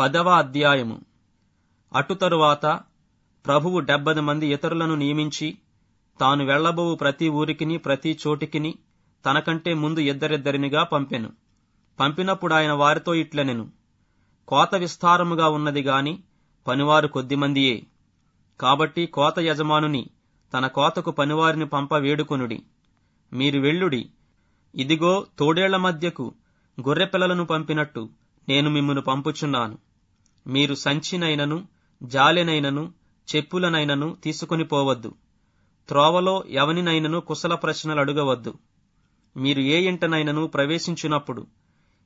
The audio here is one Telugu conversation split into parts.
పదవ అధ్యాయము. అటు తరువాత ప్రభువు డెబ్బది మంది ఇతరులను నియమించి తాను వెళ్ళబోవు ప్రతి ఊరికిని ప్రతి చోటికిని తనకంటే ముందు ఇద్దరిద్దరినిగా పంపెను. పంపినప్పుడు ఆయన వారితో ఇట్లనెను కోత విస్తారముగా ఉన్నది గాని పనివారు కొద్దిమందియే కాబట్టి కోత యజమానుని తన కోతకు పనివారిని పంప వేడుకొనుడి. మీరు వెళ్ళుడి. ఇదిగో తోడేళ్ళ మధ్యకు గొర్రెపిల్లలను పంపినట్టు నేను మిమ్మను పంపుచున్నాను. మీరు సంచినైనను జాలెనైనను చెప్పులనైనను తీసుకుని పోవద్దు. త్రోవలో ఎవనినైనను కుశల ప్రశ్నలు అడుగవద్దు. మీరు ఏ ఇంటనైనను ప్రవేశించినప్పుడు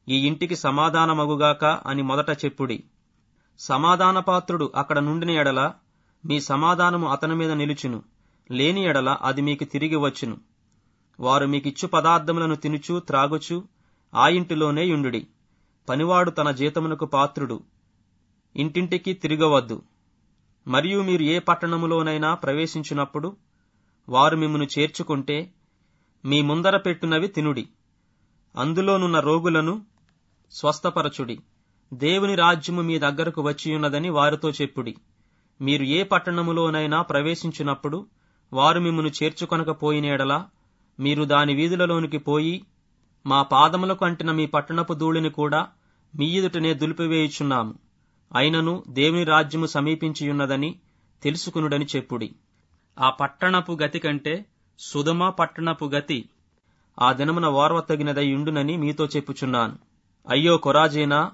ఈ ఇంటికి సమాధానమగుగాక అని మొదట చెప్పుడి. సమాధానపాత్రుడు అక్కడ నుండిన ఎడల మీ సమాధానము అతని మీద నిలుచును. లేని ఎడల అది మీకు తిరిగి వచ్చును. వారు మీకిచ్చు పదార్థములను తినుచు త్రాగుచు ఆ ఇంటిలోనే యుండుడి పనివాడు తన జీతమునకు పాత్రుడు. ఇంటింటికి తిరగవద్దు. మరియు మీరు ఏ పట్టణములోనైనా ప్రవేశించినప్పుడు వారు మిమ్మను చేర్చుకుంటే మీ ముందర పెట్టునవి తినుడి. అందులోనున్న రోగులను స్వస్థపరచుడి. దేవుని రాజ్యము మీ దగ్గరకు వచ్చియున్నదని వారితో చెప్పుడి. మీరు ఏ పట్టణములోనైనా ప్రవేశించినప్పుడు వారు మిమ్మను చేర్చుకొనకపోయినేడలా మీరు దాని వీధులలోనికి పోయి మా పాదములకు అంటిన మీ పట్టణపు ధూళిని కూడా మీ ఎదుటనే దులిపివేయుచున్నాము. అయినను దేవుని రాజ్యము సమీపించియున్నదని తెలుసుకునుడని చెప్పుడి. ఆ పట్టణపు గతి కంటే సుధమ పట్టణపు గతి ఆ దినమున ఓర్వ తగినదై ఉండునని మీతో చెప్పుచున్నాను. అయ్యో కొరాజేనా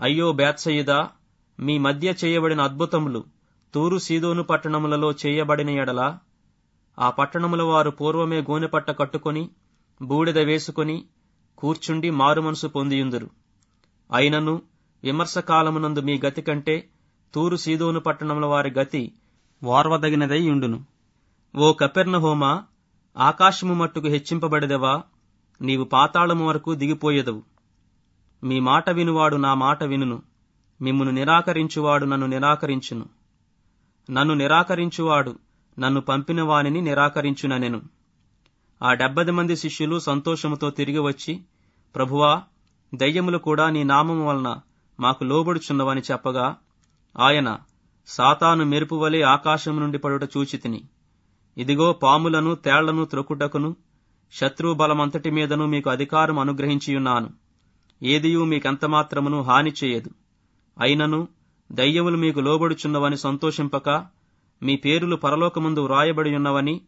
అయ్యో బేత్సయిదా మీ మధ్య చేయబడిన అద్భుతములు తూరు సీదోను పట్టణములలో చేయబడిన ఎడల ఆ పట్టణముల వారు పూర్వమే గోనెపట్ట కట్టుకొని బూడిద వేసుకొని కూర్చుండి మారుమనసు పొందియుందురు. అయినను విమర్శకాలమునందు మీ గతి కంటే తూరు సీదోను పట్టణముల వారి గతి వార్వదగినదై ఉండును. ఓ కపెర్నహోమా ఆకాశము మట్టుకు హెచ్చింపబడిదవా? నీవు పాతాళము వరకు దిగిపోయేదవు. మీ మాట వినువాడు నా మాట వినును. మిమ్మును నిరాకరించువాడు నన్ను నిరాకరించును. నన్ను నిరాకరించువాడు నన్ను పంపిన వానిని నిరాకరించుననెను. ఆ డెబ్బది మంది శిష్యులు సంతోషముతో తిరిగి వచ్చి ప్రభువా దయ్యములు కూడా నీ నామము వలన మాకు లోబడుచున్నవని చెప్పగా ఆయన సాతాను మెరుపు వలె ఆకాశం నుండి పడుట చూచితిని ఇదిగో పాములను తేళ్ళను త్రొక్కుటకును శత్రువు బలమంతటి మీదను మీకు అధికారం అనుగ్రహించియున్నాను. ఏదియూ మీకెంతమాత్రమును హాని చేయదు. అయినను దయ్యములు మీకు లోబడుచున్నవని సంతోషింపక మీ పేరులు పరలోకముందు వ్రాయబడియున్నవని